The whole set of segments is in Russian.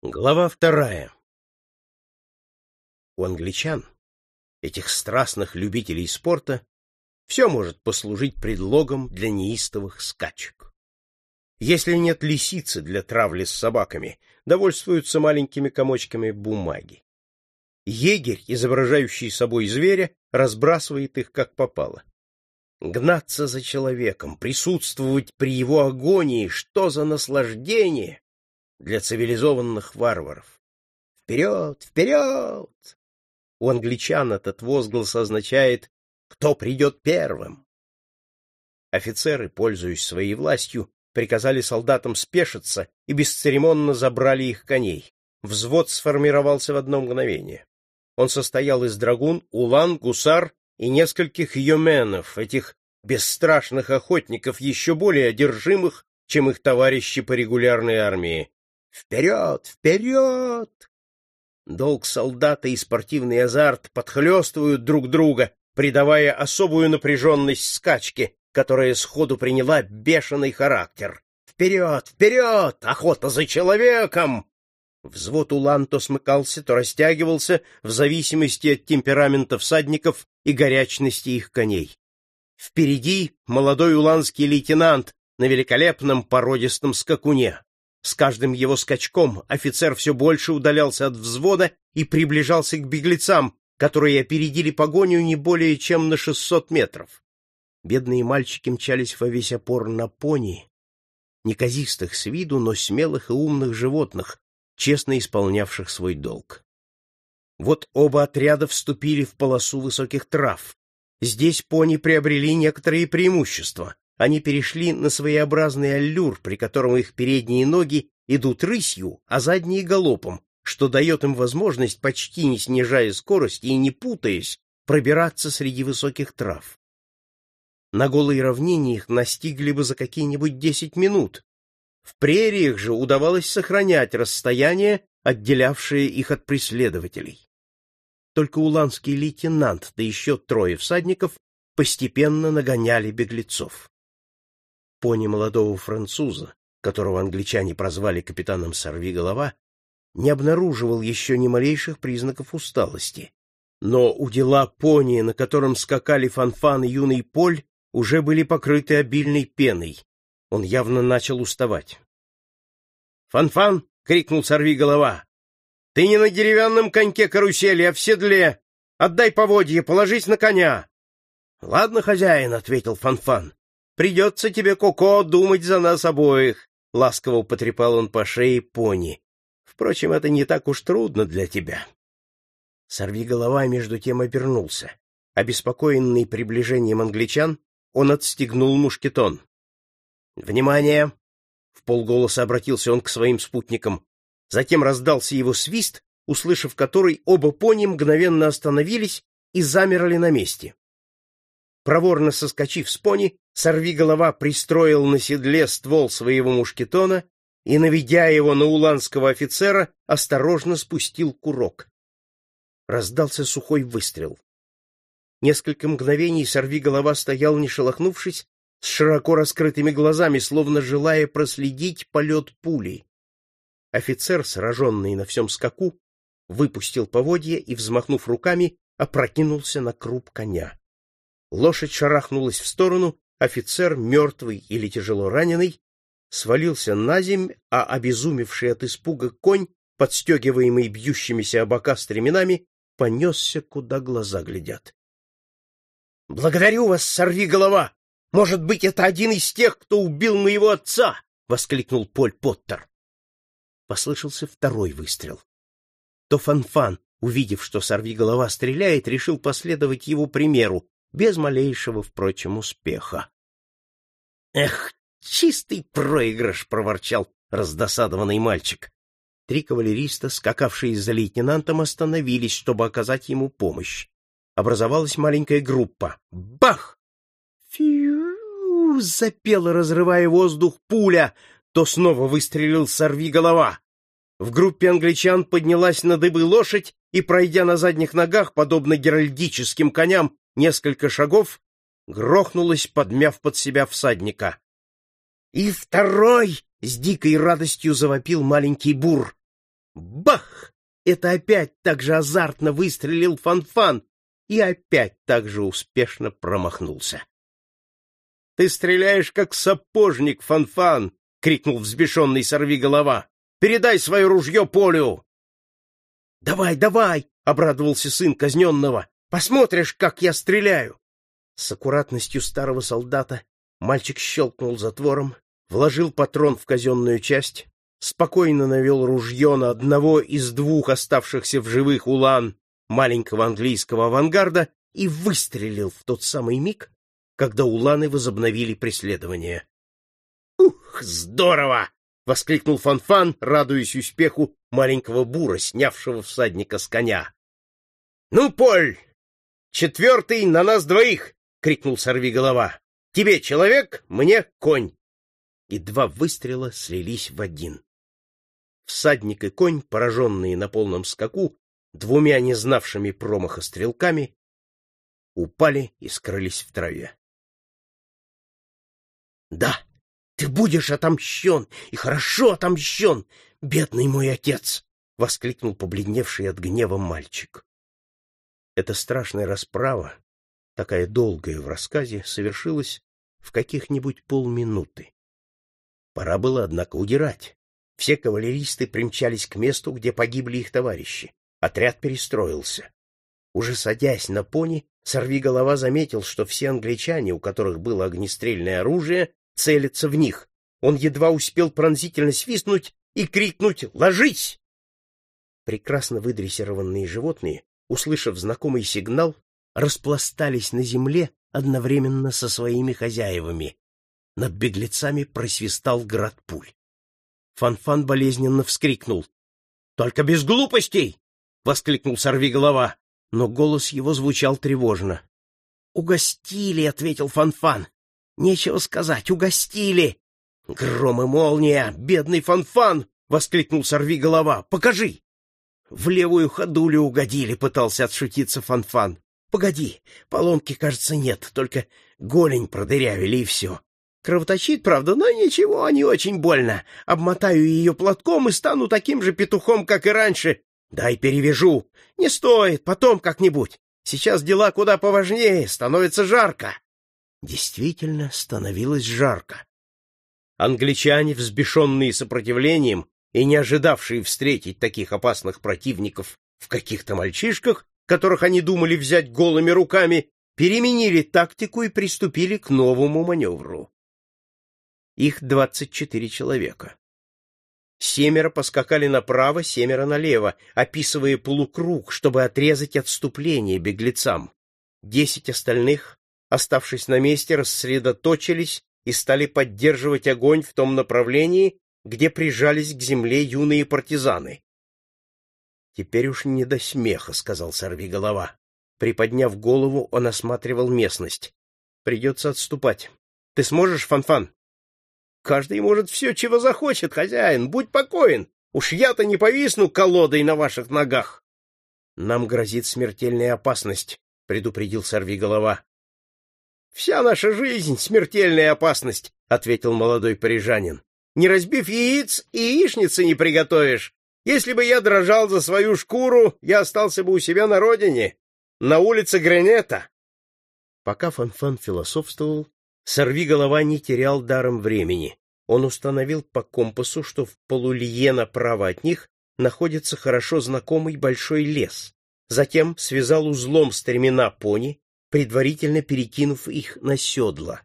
Глава вторая. У англичан, этих страстных любителей спорта, все может послужить предлогом для неистовых скачек. Если нет лисицы для травли с собаками, довольствуются маленькими комочками бумаги. Егерь, изображающий собой зверя, разбрасывает их как попало. Гнаться за человеком, присутствовать при его агонии, что за наслаждение! Для цивилизованных варваров. Вперед, вперед! У англичан этот возглас означает «Кто придет первым?». Офицеры, пользуясь своей властью, приказали солдатам спешиться и бесцеремонно забрали их коней. Взвод сформировался в одно мгновение. Он состоял из драгун, улан, гусар и нескольких йоменов, этих бесстрашных охотников, еще более одержимых, чем их товарищи по регулярной армии. Вперед! Вперед! Долг солдата и спортивный азарт подхлестывают друг друга, придавая особую напряженность скачке, которая сходу приняла бешеный характер. Вперед! Вперед! Охота за человеком! Взвод улан то смыкался, то растягивался в зависимости от темперамента всадников и горячности их коней. Впереди молодой уланский лейтенант на великолепном породистом скакуне. С каждым его скачком офицер все больше удалялся от взвода и приближался к беглецам, которые опередили погоню не более чем на шестьсот метров. Бедные мальчики мчались во весь опор на пони, неказистых с виду, но смелых и умных животных, честно исполнявших свой долг. Вот оба отряда вступили в полосу высоких трав. Здесь пони приобрели некоторые преимущества они перешли на своеобразный аллюр, при котором их передние ноги идут рысью, а задние — галопом, что дает им возможность, почти не снижая скорости и не путаясь, пробираться среди высоких трав. На голой равнине их настигли бы за какие-нибудь десять минут. В прериях же удавалось сохранять расстояние, отделявшее их от преследователей. Только уланский лейтенант, да еще трое всадников, постепенно нагоняли беглецов пони молодого француза, которого англичане прозвали капитаном Сорвиголова, не обнаруживал еще ни малейших признаков усталости. Но у дела пони, на котором скакали Фанфан и юный Поль, уже были покрыты обильной пеной. Он явно начал уставать. «Фанфан!» — крикнул Сорвиголова. «Ты не на деревянном коньке карусели, а в седле! Отдай поводье, положись на коня!» «Ладно, хозяин», — ответил Фанфан. Придется тебе, Коко, думать за нас обоих, — ласково потрепал он по шее пони. Впрочем, это не так уж трудно для тебя. Сорви голова между тем обернулся. Обеспокоенный приближением англичан, он отстегнул мушкетон. «Внимание!» — в полголоса обратился он к своим спутникам. Затем раздался его свист, услышав который, оба пони мгновенно остановились и замерли на месте. Проворно соскочив с пони, сорвиголова пристроил на седле ствол своего мушкетона и, наведя его на уланского офицера, осторожно спустил курок. Раздался сухой выстрел. Несколько мгновений сорвиголова стоял, не шелохнувшись, с широко раскрытыми глазами, словно желая проследить полет пули. Офицер, сраженный на всем скаку, выпустил поводья и, взмахнув руками, опрокинулся на круп коня. Лошадь шарахнулась в сторону, офицер, мертвый или тяжело раненый, свалился на земь, а обезумевший от испуга конь, подстегиваемый бьющимися о бока стременами, понесся, куда глаза глядят. — Благодарю вас, сорви голова! Может быть, это один из тех, кто убил моего отца! — воскликнул Поль Поттер. Послышался второй выстрел. То Фанфан, увидев, что сорви голова стреляет, решил последовать его примеру без малейшего, впрочем, успеха. «Эх, чистый проигрыш!» — проворчал раздосадованный мальчик. Три кавалериста, скакавшие за лейтенантом, остановились, чтобы оказать ему помощь. Образовалась маленькая группа. Бах! Фью! Запела, разрывая воздух, пуля. То снова выстрелил сорви голова. В группе англичан поднялась на дыбы лошадь и, пройдя на задних ногах, подобно геральдическим коням, несколько шагов, грохнулась, подмяв под себя всадника. «И второй!» — с дикой радостью завопил маленький бур. Бах! Это опять так же азартно выстрелил Фанфан и опять так же успешно промахнулся. — Ты стреляешь, как сапожник, Фанфан! — крикнул взбешенный сорвиголова. — Передай свое ружье Полю! — Давай, давай! — обрадовался сын казненного. — Посмотришь, как я стреляю! С аккуратностью старого солдата мальчик щелкнул затвором, вложил патрон в казенную часть, спокойно навел ружье на одного из двух оставшихся в живых улан маленького английского авангарда и выстрелил в тот самый миг, когда уланы возобновили преследование. «Ух, здорово!» — воскликнул Фанфан, радуясь успеху маленького бура, снявшего всадника с коня. «Ну, Поль, четвертый на нас двоих!» — крикнул сорвиголова. «Тебе человек, мне конь!» И два выстрела слились в один. Всадник и конь, пораженные на полном скаку, двумя не знавшими промаха стрелками, упали и скрылись в траве. — Да, ты будешь отомщен, и хорошо отомщен, бедный мой отец! — воскликнул побледневший от гнева мальчик. Эта страшная расправа, такая долгая в рассказе, совершилась в каких-нибудь полминуты. Пора было, однако, удирать. Все кавалеристы примчались к месту, где погибли их товарищи. Отряд перестроился. Уже садясь на пони, сорвиголова заметил, что все англичане, у которых было огнестрельное оружие, целятся в них. Он едва успел пронзительно свистнуть и крикнуть «Ложись!». Прекрасно выдрессированные животные, услышав знакомый сигнал, распластались на земле одновременно со своими хозяевами. Над беглецами просвистал град пуль. Фанфан -фан болезненно вскрикнул. — Только без глупостей! — воскликнул сорвиголова, но голос его звучал тревожно. — Угостили, — ответил Фанфан. -фан. — Нечего сказать, угостили. — Гром и молния! Бедный Фанфан! -фан! — воскликнул сорвиголова. — Покажи! В левую ходулю угодили, пытался отшутиться Фанфан. -фан. — Погоди, поломки, кажется, нет, только голень продырявили и все. Кровоточит, правда, но ничего, не очень больно. Обмотаю ее платком и стану таким же петухом, как и раньше. Дай перевяжу. Не стоит, потом как-нибудь. Сейчас дела куда поважнее, становится жарко. Действительно, становилось жарко. Англичане, взбешенные сопротивлением и не ожидавшие встретить таких опасных противников в каких-то мальчишках, которых они думали взять голыми руками, переменили тактику и приступили к новому маневру. Их двадцать четыре человека. Семеро поскакали направо, семеро налево, описывая полукруг, чтобы отрезать отступление беглецам. Десять остальных, оставшись на месте, рассредоточились и стали поддерживать огонь в том направлении, где прижались к земле юные партизаны. «Теперь уж не до смеха», — сказал сорвиголова. Приподняв голову, он осматривал местность. «Придется отступать. Ты сможешь, Фанфан?» Каждый может все, чего захочет, хозяин, будь покоен. Уж я-то не повисну колодой на ваших ногах. Нам грозит смертельная опасность, предупредил сорвиголова. Вся наша жизнь — смертельная опасность, ответил молодой парижанин. Не разбив яиц, и яичницы не приготовишь. Если бы я дрожал за свою шкуру, я остался бы у себя на родине, на улице Гранета. Пока Фанфан философствовал, Сорви голова не терял даром времени. Он установил по компасу, что в полулье направо от них находится хорошо знакомый большой лес. Затем связал узлом стремена пони, предварительно перекинув их на седла.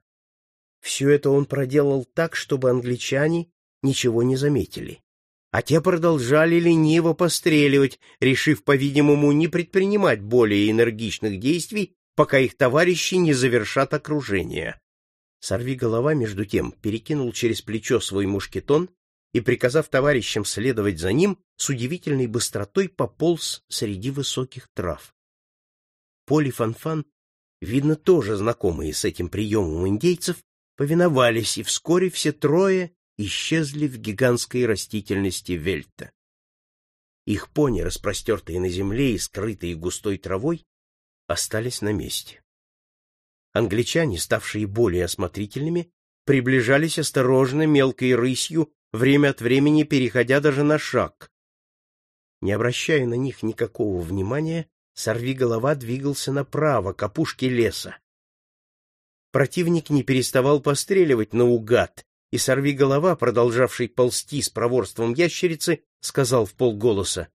Все это он проделал так, чтобы англичане ничего не заметили. А те продолжали лениво постреливать, решив, по-видимому, не предпринимать более энергичных действий, пока их товарищи не завершат окружение. Сорви голова, между тем, перекинул через плечо свой мушкетон и, приказав товарищам следовать за ним, с удивительной быстротой пополз среди высоких трав. Поли Фанфан, видно, тоже знакомые с этим приемом индейцев, повиновались, и вскоре все трое исчезли в гигантской растительности вельта. Их пони, распростертые на земле и скрытые густой травой, остались на месте. Англичане, ставшие более осмотрительными, приближались осторожно мелкой рысью, время от времени переходя даже на шаг. Не обращая на них никакого внимания, сорвиголова двигался направо, к опушке леса. Противник не переставал постреливать наугад, и сорвиголова, продолжавший ползти с проворством ящерицы, сказал в полголоса,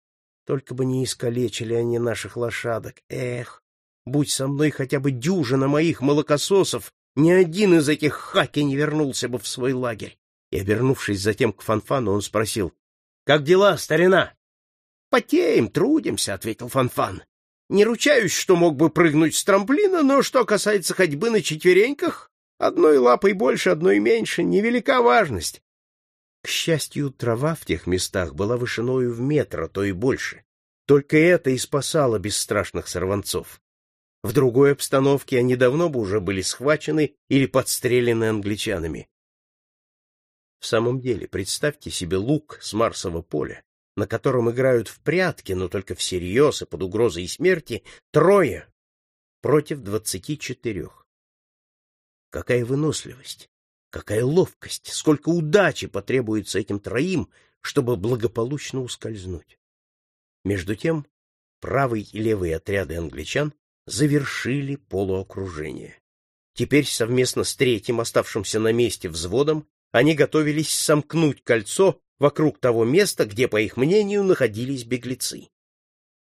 «Только бы не искалечили они наших лошадок. Эх, будь со мной хотя бы дюжина моих молокососов, ни один из этих хаки не вернулся бы в свой лагерь». И, обернувшись затем к Фанфану, он спросил, «Как дела, старина?» «Потеем, трудимся», — ответил Фанфан. Не ручаюсь, что мог бы прыгнуть с трамплина, но что касается ходьбы на четвереньках, одной лапой больше, одной меньше, невелика важность. К счастью, трава в тех местах была вышиною в метр, а то и больше. Только это и спасало бесстрашных сорванцов. В другой обстановке они давно бы уже были схвачены или подстрелены англичанами. В самом деле, представьте себе лук с Марсового поля, на котором играют в прятки, но только всерьез и под угрозой смерти, трое против двадцати четырех. Какая выносливость, какая ловкость, сколько удачи потребуется этим троим, чтобы благополучно ускользнуть. Между тем, правый и левый отряды англичан завершили полуокружение. Теперь совместно с третьим, оставшимся на месте взводом, они готовились сомкнуть кольцо вокруг того места, где, по их мнению, находились беглецы.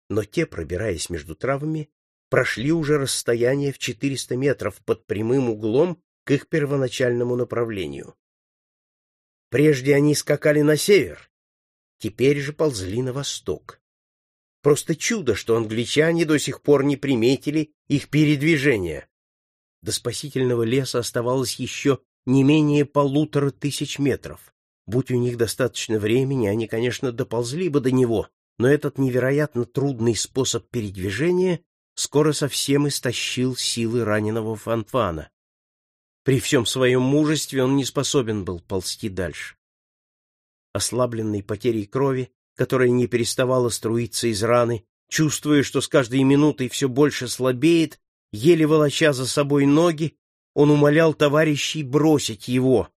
Но те, пробираясь между травами, прошли уже расстояние в 400 метров под прямым углом к их первоначальному направлению. Прежде они скакали на север, теперь же ползли на восток. Просто чудо, что англичане до сих пор не приметили их передвижения. До спасительного леса оставалось еще не менее полутора тысяч метров. Будь у них достаточно времени, они, конечно, доползли бы до него, но этот невероятно трудный способ передвижения скоро совсем истощил силы раненого Фанфана. При всем своем мужестве он не способен был ползти дальше. Ослабленный потерей крови, которая не переставала струиться из раны, чувствуя, что с каждой минутой все больше слабеет, еле волоча за собой ноги, он умолял товарищей бросить его,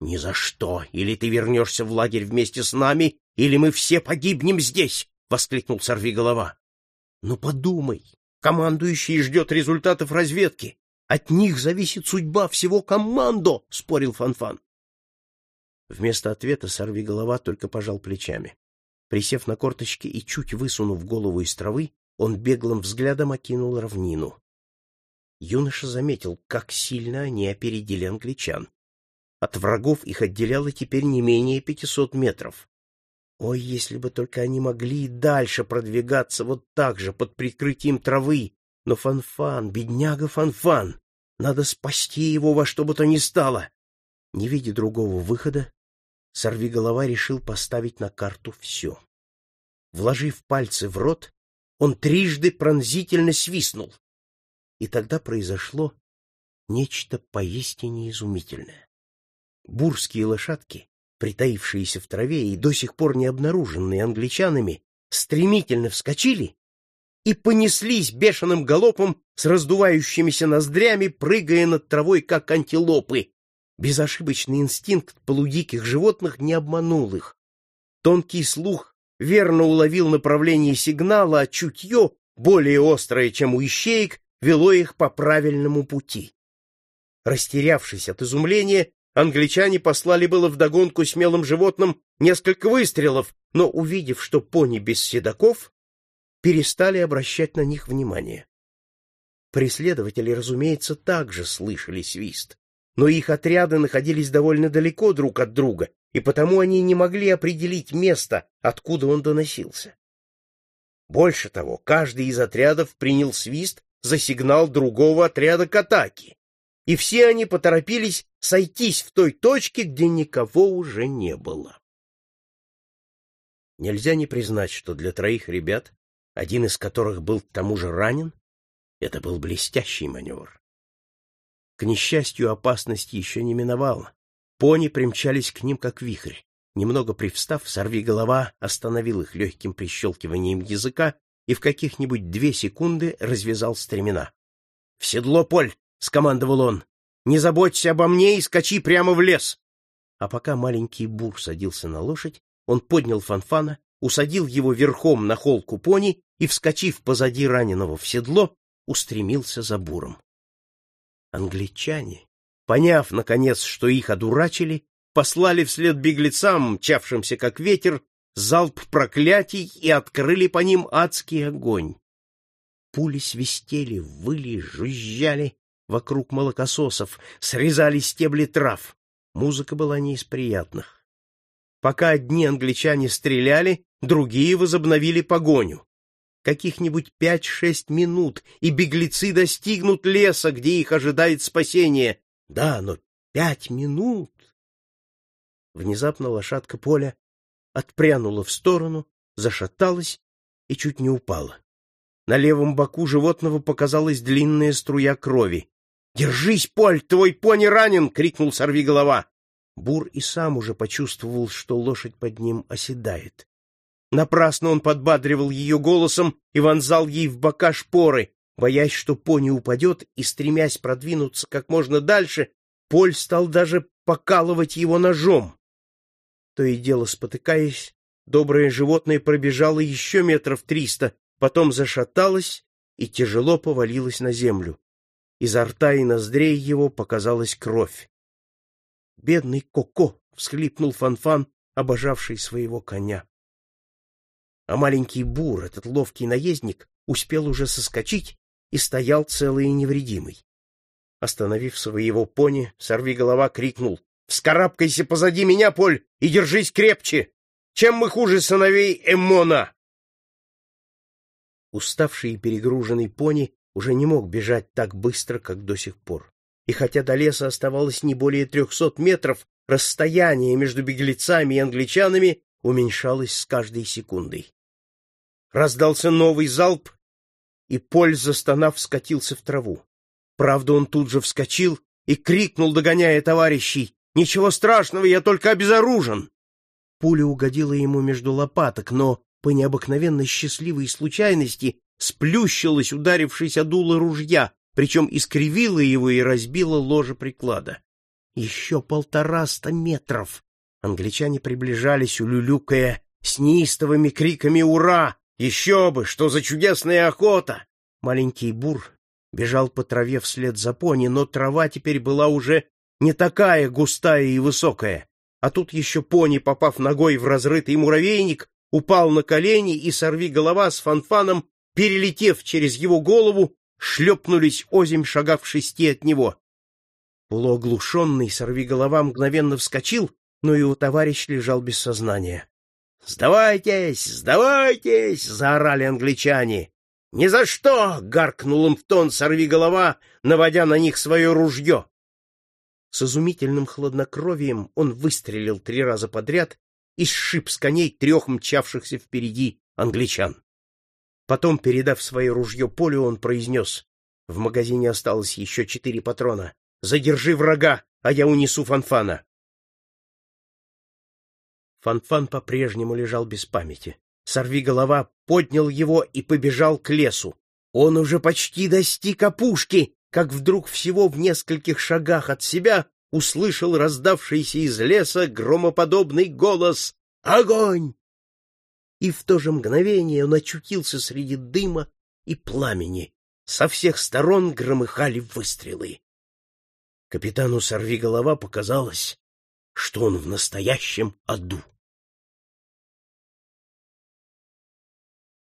ни за что! Или ты вернешься в лагерь вместе с нами, или мы все погибнем здесь! — воскликнул сорвиголова. — Ну подумай, командующий ждет результатов разведки. От них зависит судьба всего командо, — спорил Фанфан. Вместо ответа сорвиголова только пожал плечами. Присев на корточки и чуть высунув голову из травы, он беглым взглядом окинул равнину. Юноша заметил, как сильно они опередили англичан. От врагов их отделяло теперь не менее пятисот метров. Ой, если бы только они могли и дальше продвигаться вот так же, под прикрытием травы. Но Фанфан, бедняга Фанфан, надо спасти его во что бы то ни стало. Не видя другого выхода, сорвиголова решил поставить на карту все. Вложив пальцы в рот, он трижды пронзительно свистнул. И тогда произошло нечто поистине изумительное. Бурские лошадки, притаившиеся в траве и до сих пор не обнаруженные англичанами, стремительно вскочили и понеслись бешеным галопом с раздувающимися ноздрями, прыгая над травой, как антилопы. Безошибочный инстинкт полудиких животных не обманул их. Тонкий слух верно уловил направление сигнала, а чутье, более острое, чем у ищеек, вело их по правильному пути. Растерявшись от изумления, Англичане послали было вдогонку смелым животным несколько выстрелов, но, увидев, что пони без седаков, перестали обращать на них внимание. Преследователи, разумеется, также слышали свист, но их отряды находились довольно далеко друг от друга, и потому они не могли определить место, откуда он доносился. Больше того, каждый из отрядов принял свист за сигнал другого отряда к атаке, и все они поторопились сойтись в той точке, где никого уже не было. Нельзя не признать, что для троих ребят, один из которых был к тому же ранен, это был блестящий маневр. К несчастью, опасность еще не миновала. Пони примчались к ним, как вихрь. Немного привстав, сорвиголова остановил их легким прищелкиванием языка и в каких-нибудь две секунды развязал стремена. — В седло, Поль! — скомандовал он. Не заботься обо мне и скачи прямо в лес. А пока маленький бур садился на лошадь, он поднял фанфана, усадил его верхом на холку пони и, вскочив позади раненого в седло, устремился за буром. Англичане, поняв, наконец, что их одурачили, послали вслед беглецам, мчавшимся как ветер, залп проклятий и открыли по ним адский огонь. Пули свистели, выли, жужжали вокруг молокососов, срезали стебли трав. Музыка была не из приятных. Пока одни англичане стреляли, другие возобновили погоню. Каких-нибудь пять-шесть минут, и беглецы достигнут леса, где их ожидает спасение. Да, но пять минут! Внезапно лошадка Поля отпрянула в сторону, зашаталась и чуть не упала. На левом боку животного показалась длинная струя крови. «Держись, Поль, твой пони ранен!» — крикнул сорвиголова. Бур и сам уже почувствовал, что лошадь под ним оседает. Напрасно он подбадривал ее голосом и вонзал ей в бока шпоры, боясь, что пони упадет, и, стремясь продвинуться как можно дальше, Поль стал даже покалывать его ножом. То и дело спотыкаясь, доброе животное пробежало еще метров триста, потом зашаталась и тяжело повалилась на землю. Изо рта и ноздрей его показалась кровь. «Бедный Коко!» — всхлипнул Фанфан, обожавший своего коня. А маленький бур, этот ловкий наездник, успел уже соскочить и стоял целый и невредимый. Остановив своего пони, сорвиголова крикнул «Вскарабкайся позади меня, Поль, и держись крепче! Чем мы хуже сыновей Эммона?» Уставший и перегруженный пони уже не мог бежать так быстро, как до сих пор. И хотя до леса оставалось не более трехсот метров, расстояние между беглецами и англичанами уменьшалось с каждой секундой. Раздался новый залп, и Поль, застонав, скатился в траву. Правда, он тут же вскочил и крикнул, догоняя товарищей, «Ничего страшного, я только обезоружен!» Пуля угодила ему между лопаток, но по необыкновенной счастливой случайности сплющилась, ударившись о дуло ружья, причем искривила его и разбила ложе приклада. Еще полтораста метров! Англичане приближались, улюлюкая с неистовыми криками «Ура!» «Еще бы! Что за чудесная охота!» Маленький бур бежал по траве вслед за пони, но трава теперь была уже не такая густая и высокая. А тут еще пони, попав ногой в разрытый муравейник, упал на колени, и сорви голова с фанфаном, перелетев через его голову, шлепнулись озимь шагав шести от него. Полуоглушенный сорви голова мгновенно вскочил, но его товарищ лежал без сознания. «Сдавайтесь! Сдавайтесь!» — заорали англичане. «Ни за что!» — гаркнул им в тон сорви голова, наводя на них свое ружье. С изумительным хладнокровием он выстрелил три раза подряд и сшиб с коней трех мчавшихся впереди англичан. Потом, передав свое ружье Полю, он произнес. В магазине осталось еще четыре патрона. Задержи врага, а я унесу Фанфана. Фанфан по-прежнему лежал без памяти. Сорви голова поднял его и побежал к лесу. Он уже почти достиг опушки, как вдруг всего в нескольких шагах от себя услышал раздавшийся из леса громоподобный голос «Огонь!». И в то же мгновение он очутился среди дыма и пламени. Со всех сторон громыхали выстрелы. Капитану Сорвиголова показалось, что он в настоящем аду.